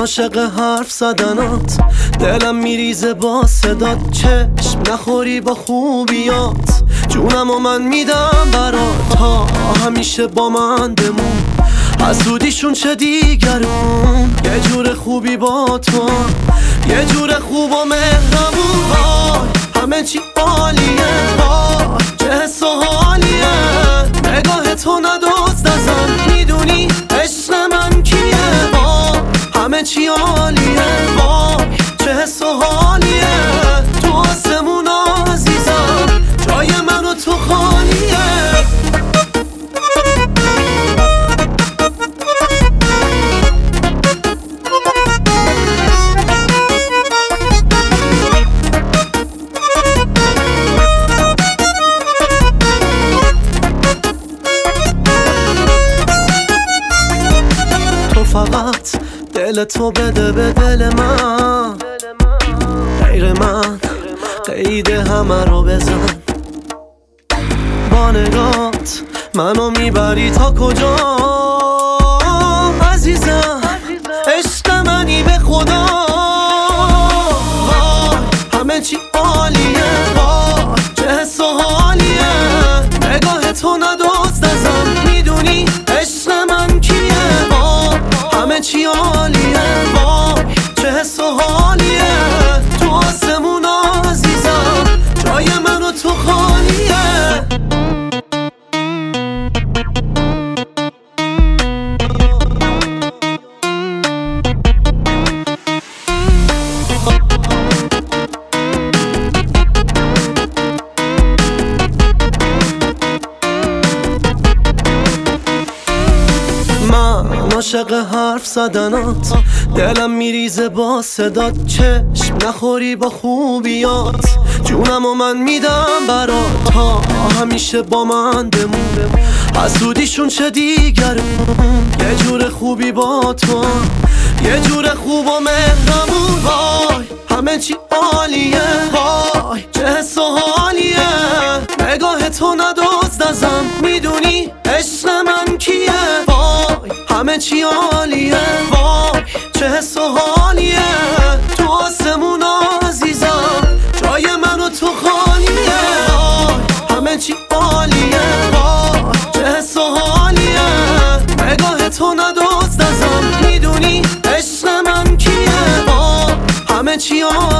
عاشق حرف زدنات. دلم میریزه با صدات. چشم نخوری با خوبیات. جونم و من میدم برات. تا همیشه با من بمون. حسودیشون چه دیگرون؟ یه جور خوبی با تو. یه جور خوب و مهربون. وای همه چی عالیه. چی دل تو بده به دل من غیر من قید همه رو بزن. با نگات منو می‌بری تا کجا؟ عزیزم عشق منی به خدا. همه چی عالیه. وای، چه حس حس من عاشق حرف زدنات. دلم میریزه با صدات. چشم نخوری با خوبیات. جونم و من میدم برات. تا همیشه با من بمون. حسودیشون چه دیگرون یه جور خوبی با تو. یه جور خوب و مهربون. وای همه چی عالیه. وای چه حس و حالیه. نگاه تو چی عالیه وای چه حس و حالیه. تو آسمون عزیزم جای من و تو خالیه. وای همه چی عالیه. وای چه حس و حالیه. نگاه تو ندازدزم می‌دونی عشق من کیه؟ وای همه چی عالیه.